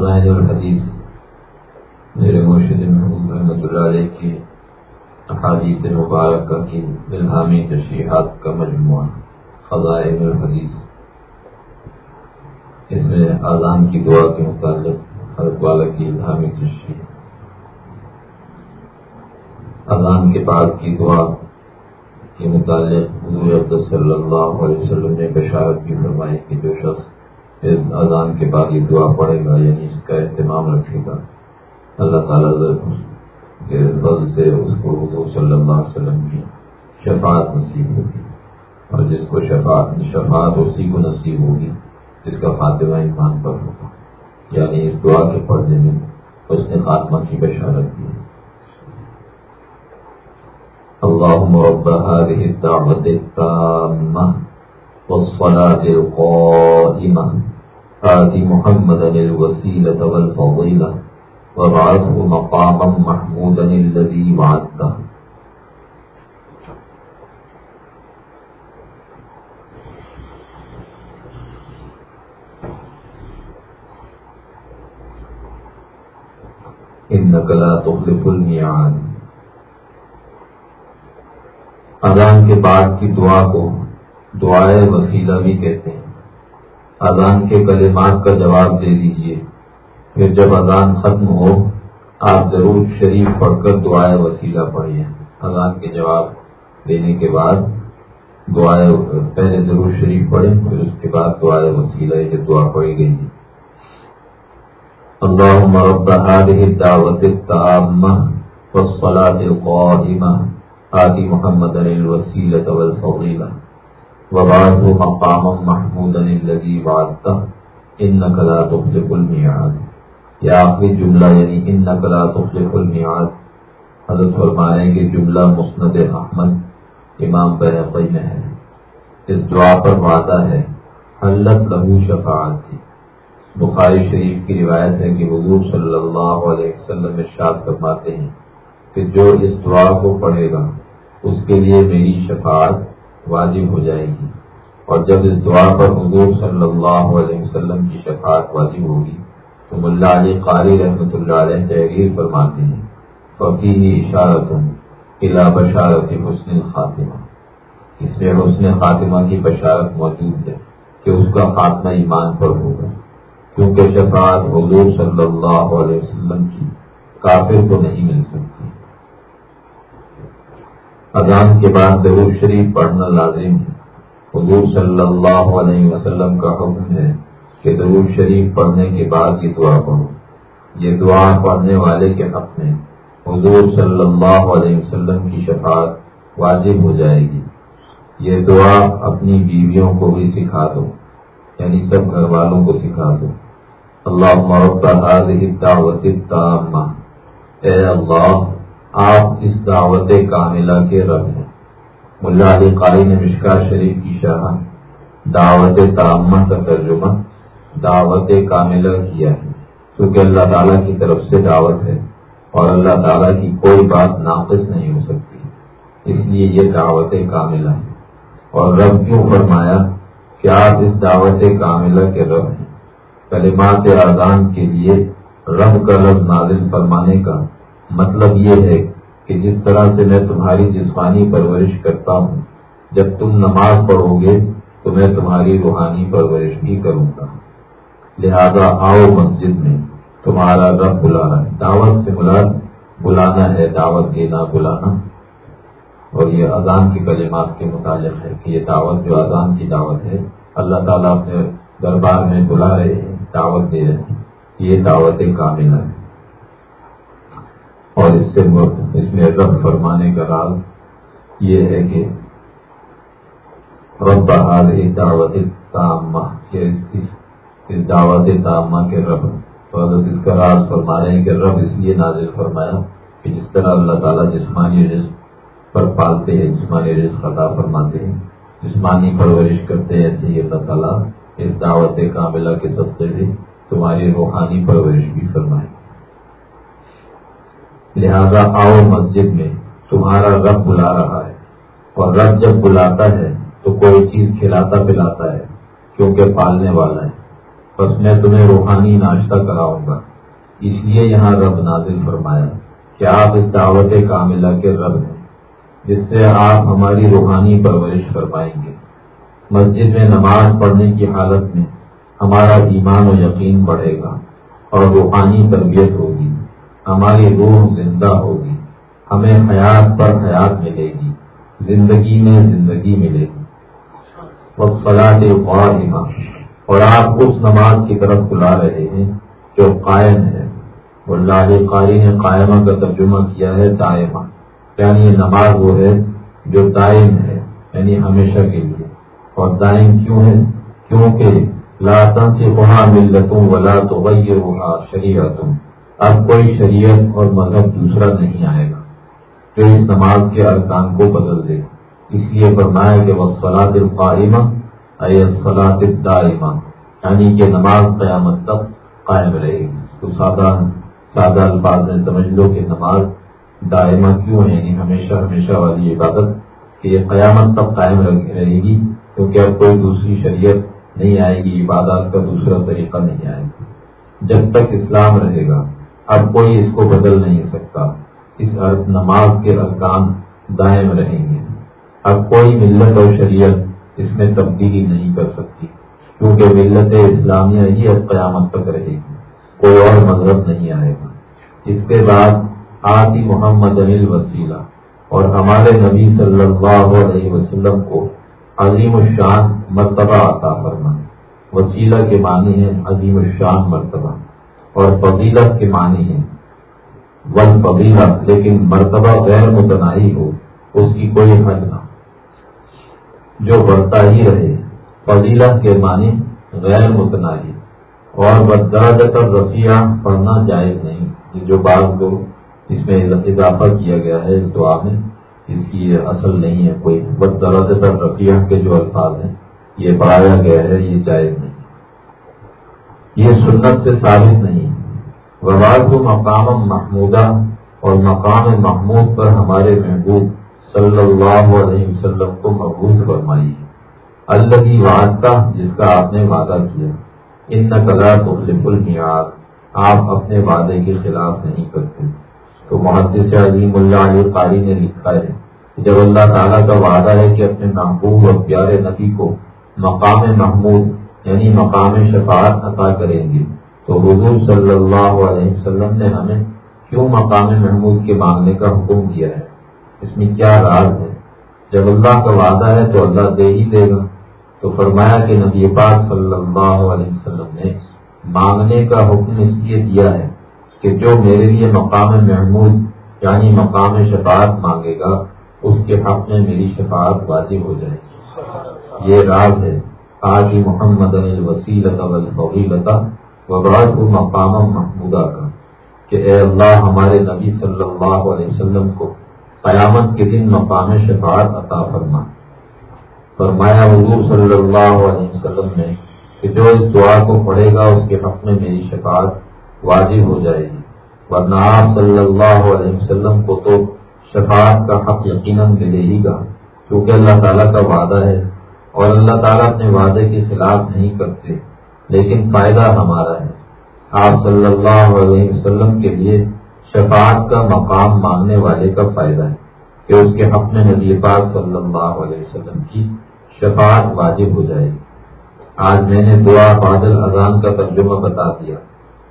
خزائن الحدیث میرے مرشد محمود رحمۃ اللہ علیہ کی احادیث مبارکہ کی الہامی تشریحات کا مجموعہ خزائن الحدیث۔ اس میں اذان کی دعا کے متعلق حضرت والا کی الہامی تشریح۔ اذان کے بعد کی دعا کے متعلق حضور صلی اللہ علیہ وسلم نے بشارت کی فرمائی کہ جو شخص اذان کے بعد یہ دعا پڑے گا یعنی اس کا اہتمام رکھے گا۔ اللہ تعالیٰ کے فضل سے اس کو حضور صلی اللہ علیہ وسلم کی شفاعت نصیب ہوگی۔ اور جس کو شفاعت شفاعت اسی کو نصیب ہوگی جس کا خاتمہ ایمان پر ہوگا۔ یعنی اس دعا کے پڑھنے میں اس نے خاتمہ کی بشارت دی۔ اللهم رب هذه الدعوة التامة والصلاة القائمة آت محمدا الوسيلة والفضيلة وابعثه مقاما محمودا الذي وعدته. إنك لا تخلف الميعاد. اذان کے بعد کی دعا کو دعائے وسیلہ بھی کہتے ہیں۔ اذان کے کلمات کا جواب دے دیجیے۔ پھر جب اذان ختم ہو، آپ ضرور شریف پڑھ کر دعائیں وسیلہ پڑھیے۔ اذان کے جواب دینے کے بعد دعائیں پہلے ضرور شریف پڑھیں، پھر اس کے بعد دعائیں وسیلہ یہ دعا پڑھی گئی۔ اللهم رب هذه الدعوة التامة والصلاة القائمة آت محمدا الوسيلة والفضيلة وبعثه مقاما محمودا الذي وعدته. إنك لا تخلف الميعاد. یا آخری جملہ یعنی ان نقلا تخلف المیعاد حضرت فرمائیں کہ جملہ مسند احمد، امام بحقی میں ہے. اس دعا پر وعدہ ہے. حلت لہو شفاعت تھی بخاری شریف کی روایت ہے کہ حضور صلی اللہ علیہ وسلم ارشاد فرماتے ہیں کہ جو اس دعا کو پڑھے گا، اس کے لیے میری شفاعت واجب ہو جائے گی۔ اور جب اس دعا پر حضور صلی اللہ علیہ وسلم کی شفاعت واجب ہوگی، تو ملا علی قاری رحمۃ اللہ علیہ تحریر فرماتے ہیں فقی اشارت قلعہ بشارت حسن خاتمہ اس میں حسن خاتمہ کی بشارت موجود ہے کہ اس کا خاتمہ ایمان پر ہوگا۔ کیونکہ شفاعت حضور صلی اللہ علیہ وسلم کی کافر کو نہیں مل سکتی۔ اذان کے بعد ضرور شریف پڑھنا لازم ہے۔ حضور صلی اللہ علیہ وسلم کا حکم ہے کہ درود شریف پڑھنے کے بعد یہ دعا پڑھو۔ یہ دعا پڑھنے والے کے حق میں حضور صلی اللہ علیہ وسلم کی شفاعت واجب ہو جائے گی۔ یہ دعا اپنی بیویوں کو بھی سکھا دو یعنی سب گھر والوں کو سکھا دو۔ اللہ مربع دعوت اے اللہ آپ اس دعوت کاملہ کے رب ہیں۔ ملا علی قاری نے مشکا شریف کی شاہ دعوت تعمہ کا ترجمہ دعوت کاملہ کیا ہے۔ کیونکہ اللہ تعالیٰ کی طرف سے دعوت ہے اور اللہ تعالیٰ کی کوئی بات ناقص نہیں ہو سکتی۔ اس لیے یہ دعوت کاملہ ہے۔ اور رب کیوں فرمایا کہ آپ اس دعوت کاملہ کے رب ہیں؟ کلمات اذان کے لیے رب کا لفظ نازل فرمانے کا مطلب یہ ہے کہ جس طرح سے میں تمہاری جسمانی پرورش کرتا ہوں، جب تم نماز پڑھو گے، تو میں تمہاری روحانی پرورش بھی کروں گا۔ لہذا آؤ مسجد میں، تمہارا رب بلا رہا ہے۔ دعوت سے مراد بلانا ہے، دعوت دینا، بلانا۔ اور یہ اذان کے کلمات کے متعلق ہے کہ یہ دعوت جو اذان کی دعوت ہے، اللہ تعالیٰ اپنے دربار میں بلا رہے ہیں، دعوت دے رہے ہیں۔ یہ دعوت کاملہ ہے۔ اور اس سے اس میں رب فرمانے کا راز یہ ہے کہ رب بحال دعوت تامہ اس دعوت تعمہ کے رب حضرت اس کا راز فرما رہے ہیں کہ رب اس لیے نازل فرمایا کہ جس طرح اللہ تعالیٰ جسمانی رزق پر پالتے ہیں، جسمانی رزق خطا فرماتے ہیں۔ جسمانی پرورش کرتے ہیں ایسے ہی اللہ تعالیٰ اس دعوت کاملہ کے سب سے بھی تمہاری روحانی پرورش بھی فرمائے۔ لہذا آؤ مسجد میں، تمہارا رب بلا رہا ہے۔ اور رب جب بلاتا ہے، تو کوئی چیز کھلاتا پلاتا ہے، کیونکہ پالنے والا ہے۔ بس میں تمہیں روحانی ناشتہ کراؤں گا۔ اس لیے یہاں رب نازل فرمایا کہ آپ اس دعوت کاملہ کے رب ہیں، جس سے آپ ہماری روحانی پرورش کروائیں گے۔ مسجد میں نماز پڑھنے کی حالت میں ہمارا ایمان و یقین بڑھے گا اور روحانی تربیت ہوگی۔ ہماری روح زندہ ہوگی، ہمیں حیات پر حیات ملے گی، زندگی میں زندگی ملے گی۔ وہ فلاح اور آپ اس نماز کی طرف بلا رہے ہیں جو قائم ہے۔ اللہ قاری نے قائمہ کا ترجمہ کیا ہے دائمہ۔ یعنی یہ نماز وہ ہے جو دائم ہے یعنی ہمیشہ کے لیے۔ اور دائم کیوں ہے؟ کیونکہ لاتن سے وہاں ملتوں ولا تو وہی وہاں شریعت اب کوئی شریعت اور مذہب دوسرا نہیں آئے گا۔ جو اس نماز کے ارکان کو بدل دے۔ اس لیے فرمایا کہ وہ سلاد القائمہ اے دائمہ یعنی کہ نماز قیامت تک قائم رہے۔ گی تو سادہ سادہ الفاظ میں سمجھ لو کہ نماز دائمہ کیوں ہے؟ یعنی ہمیشہ ہمیشہ والی عبادت کہ یہ قیامت تک قائم رہے گی، کیونکہ اب کوئی دوسری شریعت نہیں آئے گی، عبادات کا دوسرا طریقہ نہیں آئے گا۔ جب تک اسلام رہے گا اب کوئی اس کو بدل نہیں سکتا۔ اس نماز کے ارکان دائم رہیں گے۔ اب کوئی ملت اور شریعت اس میں تبدیلی نہیں کر سکتی، کیونکہ ملت اسلامیہ ہی اب قیامت تک رہے گی۔ کوئی اور مذہب نہیں آئے گا۔ اس کے بعد آتی محمد انل وسیلہ اور ہمارے نبی صلی اللہ علیہ وسلم کو عظیم الشان مرتبہ عطا فرما وسیلہ کے معنی ہے عظیم الشان مرتبہ۔ اور فضیلت کے معنی ہے ون فضیلت، لیکن مرتبہ غیر متنائی ہو، اس کی کوئی حد نہ۔ جو بڑھتا ہی رہے، فضیلت کے معنی غیر متنائی اور بدراج تر رسیہ پڑھنا جائز نہیں۔ جو بات کو اس میں اضافہ کیا گیا ہے، دعا میں، اس کی یہ اصل نہیں ہے۔ کوئی بد درد رفیہ کے جو الفاظ ہیں، یہ پڑھایا گیا ہے، یہ جائز نہیں۔ یہ سنت سے ثابت نہیں۔ وباد کو مقام محمودہ اور مقام محمود پر ہمارے محبوب صلی اللہ علیہ وسلم کو محبوب فرمائی۔ اللہ کی وعدہ جس کا آپ نے وعدہ کیا۔ ان نقلا مختلف المیاد آپ اپنے وعدے کے خلاف نہیں کرتے۔ تو محدث عظیم اللہ علیہ قاری نے لکھا ہے جب اللہ تعالیٰ کا وعدہ ہے کہ اپنے محبوب اور پیارے نبی کو مقام محمود یعنی مقام شفاعت عطا کریں گے۔ تو حضور صلی اللہ علیہ وسلم نے ہمیں کیوں مقام محمود کے مانگنے کا حکم دیا ہے؟ اس میں کیا راز ہے؟ جب اللہ کا وعدہ ہے تو اللہ دے ہی دے گا۔ تو فرمایا کہ نبی پاک صلی اللہ علیہ وسلم نے مانگنے کا حکم اس لیے دیا ہے کہ جو میرے لیے مقام محمود یعنی مقام شفاعت مانگے گا، اس کے حق میں میری شفاعت واضح ہو جائے گی۔ یہ راز ہے۔ آج محمد وسیلتا وبیلتا وبراج مقام محمودہ کا کہ اے اللہ ہمارے نبی صلی اللہ علیہ وسلم کو قیامت کے دن مقام شفاعت عطا فرما۔ فرمایا حضور صلی اللہ علیہ وسلم نے کہ جو اس دعا کو پڑھے گا اس کے حق میں میری شفاعت واضح ہو جائے گی۔ ورنہ آپ صلی اللہ علیہ وسلم کو تو شفاعت کا حق یقیناً ملے ہی گا، کیونکہ اللہ تعالیٰ کا وعدہ ہے اور اللہ تعالیٰ اپنے وعدے کے خلاف نہیں کرتے، لیکن فائدہ ہمارا ہے۔ آپ صلی اللہ علیہ وسلم کے لیے شفاعت کا مقام مانگنے والے کا فائدہ ہے کہ اس کے حق میں نبی پاک صلی اللہ علیہ وسلم کی شفاعت واجب ہو جائے۔ گی آج میں نے دعا بادل اذان کا ترجمہ بتا دیا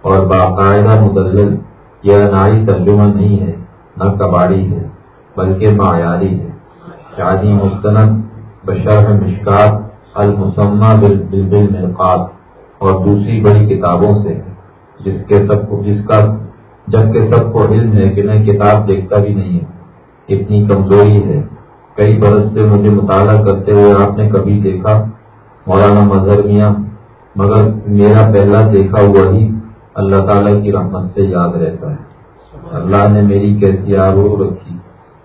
اور باقاعدہ مدلل یہ ناری ترجمہ نہیں ہے، نہ کباڑی ہے، بلکہ معیاری ہے۔ شادی مستند بشر مشکات المسمہ بالمرقات اور دوسری بڑی کتابوں سے، جس کے سب کو جس کا جب سب کو علم ہے کہ میں کتاب دیکھتا بھی نہیں اتنی کمزوری ہے۔ کئی برس سے مجھے مطالعہ کرتے ہوئے آپ نے کبھی دیکھا؟ مولانا مظہر میاں، مگر میرا پہلا دیکھا ہوا ہی اللہ تعالیٰ کی رحمت سے یاد رہتا ہے۔ اللہ نے میری کیسی آرو رکھی۔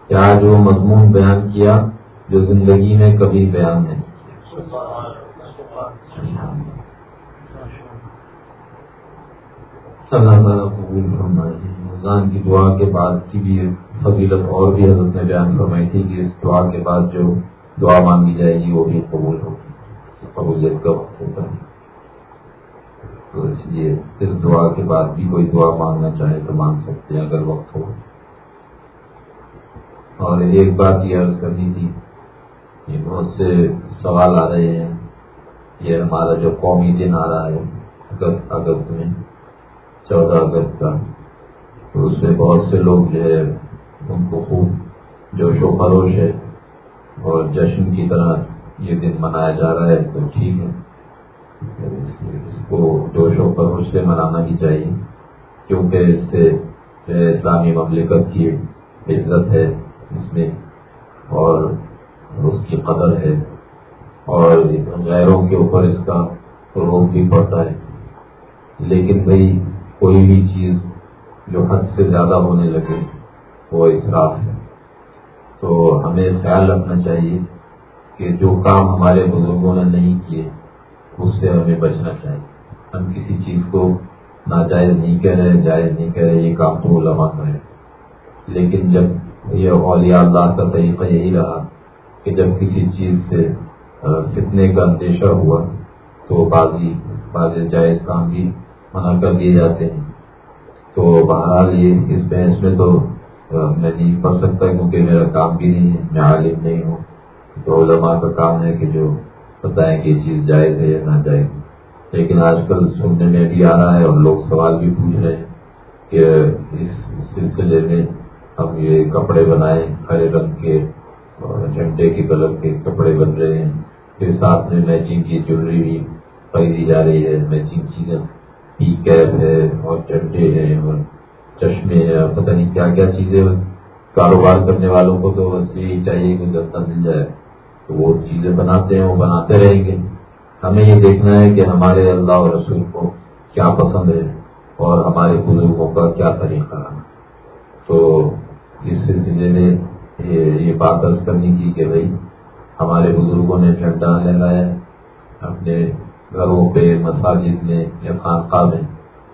کیا جو مضمون بیان کیا؟ جو زندگی میں کبھی بیان نہیں۔ اللہ تعالیٰ قبول فرمائی رمضان کی دعا کے بعد کی بھی فضیلت اور بھی حضرت نے بیان فرمائی تھی کہ اس دعا کے بعد جو دعا مانگی جائے گی وہ بھی قبول ہوگی۔ قبولیت کا وقت ہوتا ہے۔ تو اس لیے اس دعا کے بعد بھی کوئی دعا مانگنا چاہے تو مانگ سکتے ہیں اگر وقت ہو۔ اور ایک بات یہ عرض کرنی تھی کہ بہت سے سوال آ رہے ہیں۔ یہ ہمارا جو قومی دن آ رہا ہے اگست اگست میں چودہ اگست کا، تو اس میں بہت سے لوگ جو ہے، ان کو خوب جوش و خروش ہے اور جشن کی طرح یہ دن منایا جا رہا ہے، تو ٹھیک ہے۔ اس کو جوش و خروش سے منانا بھی چاہیے، کیونکہ اس سے اسلامی مملکت کی عزت ہے اس میں۔ اور اس قدر ہے اور غیروں کے اوپر اس کا روک بھی پڑتا ہے۔ لیکن بھائی، کوئی بھی چیز جو حد سے زیادہ ہونے لگے، وہ اصراف ہے۔ تو ہمیں خیال رکھنا چاہیے کہ جو کام ہمارے بزرگوں نے نہیں کیے، اس سے ہمیں بچنا چاہیے۔ ہم کسی چیز کو ناجائز نہیں کہہ رہے، جائز نہیں کہہ رہے، یہ کام تو علماء کا لیکن جب یہ اولیاء اللہ کا طریقہ یہی رہا کہ جب کسی چیز سے فتنے کا اندیشہ ہوا تو بازی باز جائز کام بھی منع کر دیے جاتے ہیں۔ تو بہرحال یہ اس بحث میں تو میں نہیں پڑھ سکتا کیونکہ میرا کام بھی نہیں ہے، میں عالم نہیں ہوں۔ تو علماء کا کام ہے کہ جو بتائیں کہ یہ چیز جائز ہے یا نہ جائز۔ لیکن آج کل سننے میں بھی آ رہا ہے اور لوگ سوال بھی پوچھ رہے ہیں کہ اس سلسلے میں ہم یہ کپڑے بنائے ہرے رنگ کے اور جھنڈے کے کلر کے کپڑے بن رہے ہیں۔ پھر ساتھ میں میچنگ کی جیولری بھی خریدی جا رہی ہے۔ میچنگ چیزیں پی کیپ ہے اور جھنڈے ہیں اور چشمے ہیں۔ اور پتہ نہیں کیا کیا چیزیں کاروبار کرنے والوں کو تو بس یہی چاہیے کہ دستہ مل جائے۔ تو وہ چیزیں بناتے ہیں، وہ بناتے رہیں گے۔ ہمیں یہ دیکھنا ہے کہ ہمارے اللہ اور رسول کو کیا پسند ہے اور ہمارے بزرگوں کا کیا طریقہ۔ ہے تو اس سلسلے میں یہ بات درج کرنی تھی کہ بھائی ہمارے بزرگوں نے جھنڈا لہرایا اپنے گھروں پہ، مساجد میں یا خانقاہ میں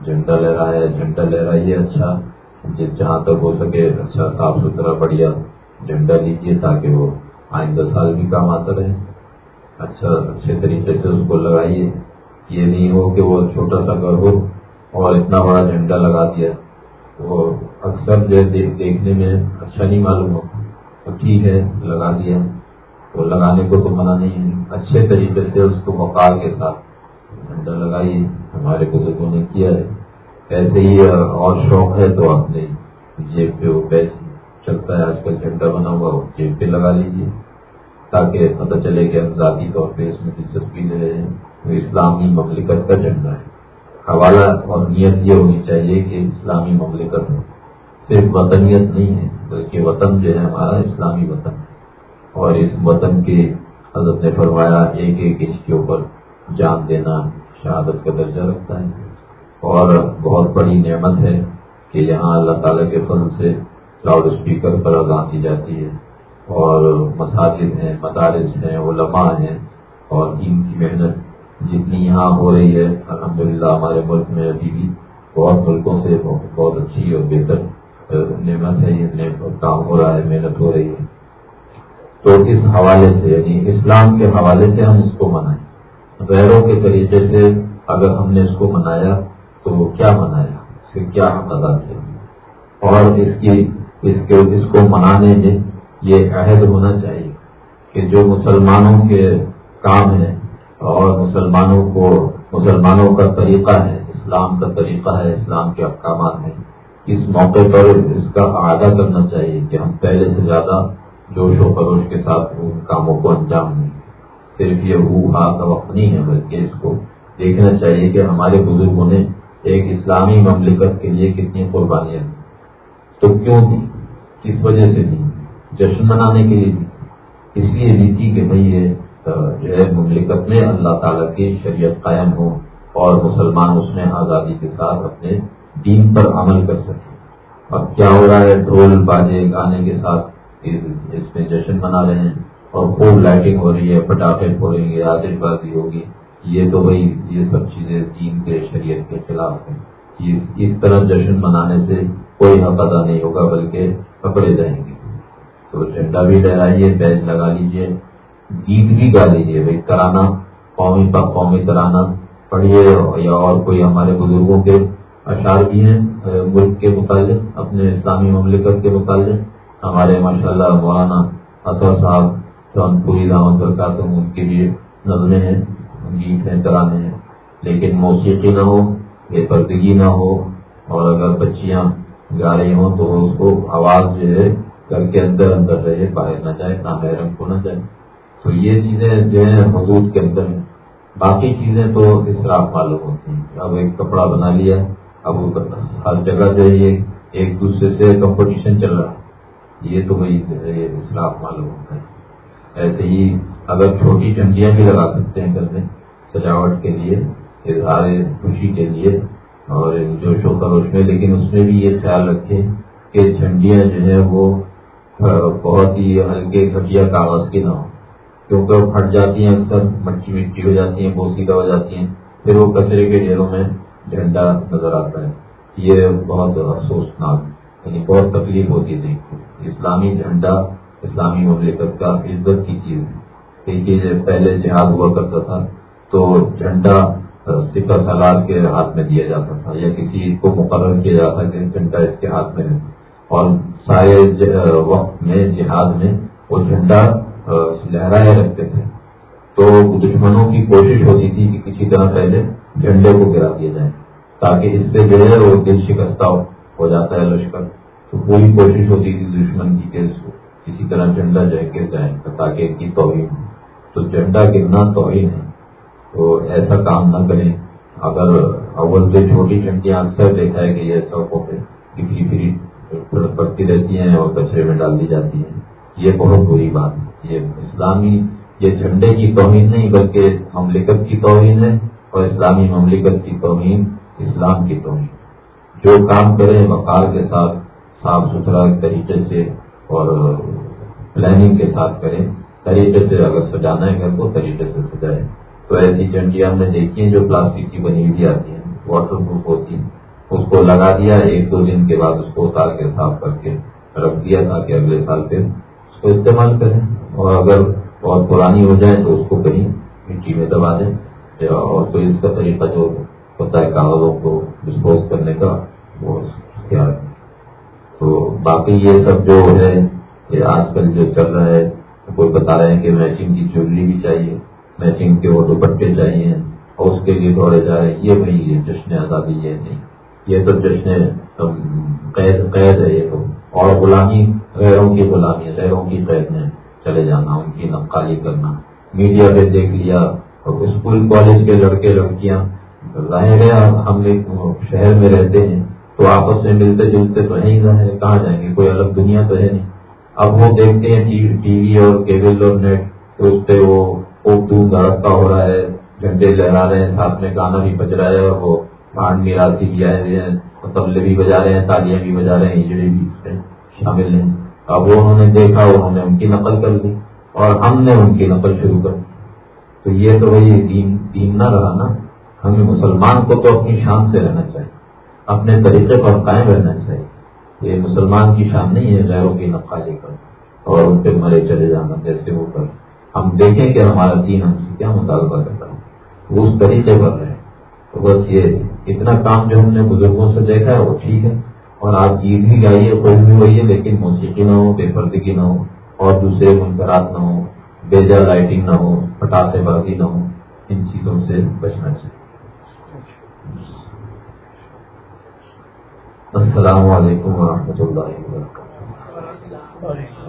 جھنڈا لہرایا جھنڈا لہرائیے اچھا جہاں تک ہو سکے اچھا صاف ستھرا، بڑھیا جھنڈا لیجیے تاکہ وہ آئندہ سال بھی کام آتا رہے۔ اچھا اچھے طریقے سے اس کو لگائیے۔ یہ نہیں ہو کہ وہ چھوٹا سا گھر ہو اور اتنا بڑا جھنڈا لگا دیا۔ وہ اکثر جو دیکھنے میں اچھا نہیں معلوم ہو ٹھیک ہے، لگا دیا۔ وہ لگانے کو تو منع نہیں ہے، اچھے طریقے سے اس کو وقار کے ساتھ جھنڈا لگائیے ہمارے بزرگوں نے کیا ہے۔ ایسے ہی اور شوق ہے تو آپ نے جیب پہ وہ پیسے چلتا ہے۔ آج کل جھنڈا بنا ہوا، وہ جیب پہ لگا لیجیے تاکہ پتہ چلے کہ ہم ذاتی طور پہ اس میں دلچسپی لے رہے ہیں۔ وہ اسلامی مملکت کا جھنڈا ہے۔ حوالہ اور نیت یہ ہونی چاہیے کہ اسلامی مملکت صرف وطنیت نہیں ہے بلکہ وطن جو ہے ہمارا اسلامی وطن ہے۔ اور اس وطن کے حضرت نے فرمایا، ایک ایک اس کے اوپر جان دینا شہادت کا درجہ رکھتا ہے۔ اور بہت بڑی نعمت ہے کہ یہاں اللہ تعالیٰ کے فضل سے لاؤڈ اسپیکر پر اذان دی جاتی ہے۔ اور مساجد ہیں، مدارس ہیں، علماء ہیں۔ اور ان کی محنت جتنی یہاں ہو رہی ہے، الحمدللہ ہمارے ملک میں ابھی بھی بہت ملکوں سے بہت اچھی اور بہتر نعمت ہے یہ کام ہو رہا ہے، محنت ہو رہی ہے۔ تو اس حوالے سے یعنی اسلام کے حوالے سے ہم اس کو منائیں۔ غیروں کے طریقے سے اگر ہم نے اس کو منایا تو وہ کیا منایا؟ اس سے کیا حق ادا کیا اور اس کی، اس کے، اس کو منانے میں یہ عہد ہونا چاہیے کہ جو مسلمانوں کے کام ہے اور مسلمانوں کو، مسلمانوں کا طریقہ ہے، اسلام کا طریقہ ہے، اسلام کے احکامات ہیں اس موقع پر اس کا اعادہ کرنا چاہیے کہ ہم پہلے سے زیادہ جوش و خروش کے ساتھ ان کاموں کو انجام دیں۔ صرف یہ ہو ہا کا وقت نہیں ہے، بلکہ اس کو دیکھنا چاہیے کہ ہمارے بزرگوں نے ایک اسلامی مملکت کے لیے کتنی قربانیاں دی۔ تو کیوں دی؟ کس وجہ سے دی؟ جشن منانے کے لیے دی۔ اس لیے دی تھی کہ بھائی یہ جو ہے، مملکت میں اللہ تعالیٰ کی شریعت قائم ہو اور مسلمان اس میں آزادی کے ساتھ اپنے دین پر عمل کر سکے۔ اب کیا ہو رہا ہے؟ ڈھول باجے گانے کے ساتھ اس میں جشن منا رہے ہیں اور خوب لائٹنگ ہو رہی ہے، پٹاخے پھوڑیں گے، آتش بازی ہوگی۔ یہ تو بھائی یہ سب چیزیں دین کے، شریعت کے خلاف ہیں۔ اس طرح جشن منانے سے کوئی حق ادا نہیں ہوگا، بلکہ پکڑے جائیں گے۔ تو جھنڈا بھی لہرائیے بیچ لگا لیجیے گیت بھی گا لیجیے بھائی ترانا قومی پر قومی ترانا پڑھیے۔ یا اور کوئی ہمارے بزرگوں کے اشعار بھی ہیں ملک کے متعلق، اپنے اسلامی مملکت کے متعلق۔ ہمارے ماشاء اللہ مولانا اطور صاحب جون پوری دعوت برکات ان کے لیے نظمیں ہیں، گیت ہیں ترانے ہیں۔ لیکن موسیقی نہ ہو بے پردگی نہ ہو، اور اگر بچیاں گا رہی ہوں تو اس کو آواز جو ہے، گھر کے اندر اندر رہے، باہر نہ جائے، نہ محرم کو نہ جائے۔ تو یہ چیزیں جو ہیں حدود کے اندر ہیں۔ باقی چیزیں تو اصراف معلوم ہوتی ہیں۔ اب ایک کپڑا بنا لیا اب ہر جگہ جو ہے ایک دوسرے سے کمپٹیشن چل رہا ہے۔ یہ تو وہی اصراف معلوم ہوتا ہے ایسے ہی اگر چھوٹی چنڈیاں بھی لگا سکتے ہیں گھر میں، سجاوٹ کے لیے اظہار خوشی کے لیے اور جو شو خروش میں، لیکن اس میں بھی یہ خیال رکھے کہ جھنڈیاں جو ہے وہ بہت ہی ہلکے گھٹیا کاغذ کی نہ ہو کیونکہ وہ پھٹ جاتی ہیں اکثر، مٹی مٹی ہو جاتی ہیں بوسیدہ ہو جاتی ہیں، پھر وہ کچرے کے ڈھیروں میں جھنڈا نظر آتا ہے۔ یہ بہت افسوسناک یعنی بہت تکلیف ہوتی ہے اسلامی جھنڈا، اسلامی مملکت کا عزت کی چیز ہے۔ کیونکہ پہلے جہاد ہوا کرتا تھا تو جھنڈا سپر سالار کے ہاتھ میں دیا جاتا تھا یا کسی کو مقرر کیا جاتا کہ جھنڈا اس کے ہاتھ میں اور سارے وقت میں، جہاد میں وہ جھنڈا لہرائے رکھتے تھے۔ تو دشمنوں کی کوشش ہوتی تھی کہ کسی طرح پہلے جھنڈے کو گرا دیا جائے تاکہ اس سے جو ہے وہ دل شکستہ ہو جاتا ہے لشکر۔ تو پوری کوشش ہوتی تھی دشمن کی کہ کسی طرح جھنڈا جائے گر جائے تاکہ ان کی توہین تو جھنڈا گرنا توہین ہے۔ تو ایسا کام نہ کریں۔ اگر اول سے چھوٹی جھنڈیاں اکثر دیکھا ہے کہ یہ سڑکوں پہ بکری فری پڑتی رہتی ہیں اور کچرے میں ڈال دی جاتی ہیں۔ یہ بہت بری بات ہے۔ یہ اسلامی، یہ جھنڈے کی توہین نہیں، بلکہ مملکت کی توہین ہے۔ اور اسلامی مملکت کی توہین، اسلام کی توہین۔ جو کام کریں وقار کے ساتھ، صاف ستھرا طریقے سے اور پلاننگ کے ساتھ کریں۔ طریقے سے اگر سجانا ہے گھر کو، طریقے سے سجائیں۔ تو ایسی جھنڈیاں ہم نے دیکھی ہیں جو پلاسٹک کی بنی ہوئی آتی ہیں واٹر پروف ہوتی ہیں۔ اس کو لگا دیا، ایک دو دن کے بعد اس کو اتار کے صاف کر کے رکھ دیا تاکہ اگلے سال پھر اس کو استعمال کریں۔ اور اگر بہت پرانی ہو جائے تو اس کو کہیں مٹی میں دبا دیں۔ اور کوئی اس کا طریقہ جو ہوتا ہے کاغذوں کو ڈسپوز کرنے کا، وہ کیا تو باقی یہ سب جو ہے، یہ آج کل جو چل رہا ہے، کوئی بتا رہے ہیں کہ میچنگ کی جویلری بھی چاہیے میچنگ کے وہ دوپٹے چاہیے اور اس کے لیے دوڑے جا رہے ہیں۔ یہ بھائی یہ جشن آزادی یہ نہیں۔ یہ تو جشن قید قید ہے، یہ تو۔ اور غلامی، غیروں کی غلامی، غیروں کی قید میں چلے جانا، ان کی نقالی کرنا۔ میڈیا پہ دیکھ لیا اور اسکول، کالج کے لڑکے، لڑکیاں، ظاہر ہے ہم ایک شہر میں رہتے ہیں، تو آپس میں ملتے جلتے تو نہیں ظاہر کہاں جائیں گے؟ کوئی الگ دنیا تو ہے نہیں۔ اب وہ دیکھتے ہیں ٹی وی اور کیبل اور نیٹ اس پہ وہ دھوم دھڑکتا ہو رہا ہے، جھنڈے لہرا رہے ہیں، ساتھ میں گانا بھی بج رہا ہے اور وہ بھانڈ میراسی بھی آئے ہوئے ہیں تبلے بھی بجا رہے ہیں، تالیاں بھی بجا رہے ہیں ہجڑے بھی شامل ہیں۔ اب وہ انہوں نے دیکھا، انہوں نے ان کی نقل کر دی اور ہم نے ان کی نقل شروع کر دی۔ تو یہ تو وہی دین دین نہ رہا نا ہمیں مسلمان کو تو اپنی شان سے رہنا چاہیے، اپنے طریقے پر قائم رہنا چاہیے۔ یہ مسلمان کی شان نہیں ہے، غیروں کی نقالی کر اور ان پہ مرے چلے جانا، جیسے وہ کر ہم دیکھیں کہ ہمارا دین، ہم سے کیا مطالبہ کرتا ہے؟ وہ اس طریقے پر رہے تو بس یہ اتنا کام جو ہم نے بزرگوں سے دیکھا ہے، وہ ٹھیک ہے۔ اور آپ گیت بھی گائیے کوئی بھی ہوئیے لیکن موسیقی نہ ہو، بے پردگی نہ ہو، اور دوسرے منکرات نہ ہو۔ بیجا لائٹنگ نہ ہو، پٹاخے بازی نہ ہو، ان چیزوں سے بچنا چاہیے۔ السلام علیکم ورحمۃ اللہ وبرکاتہ۔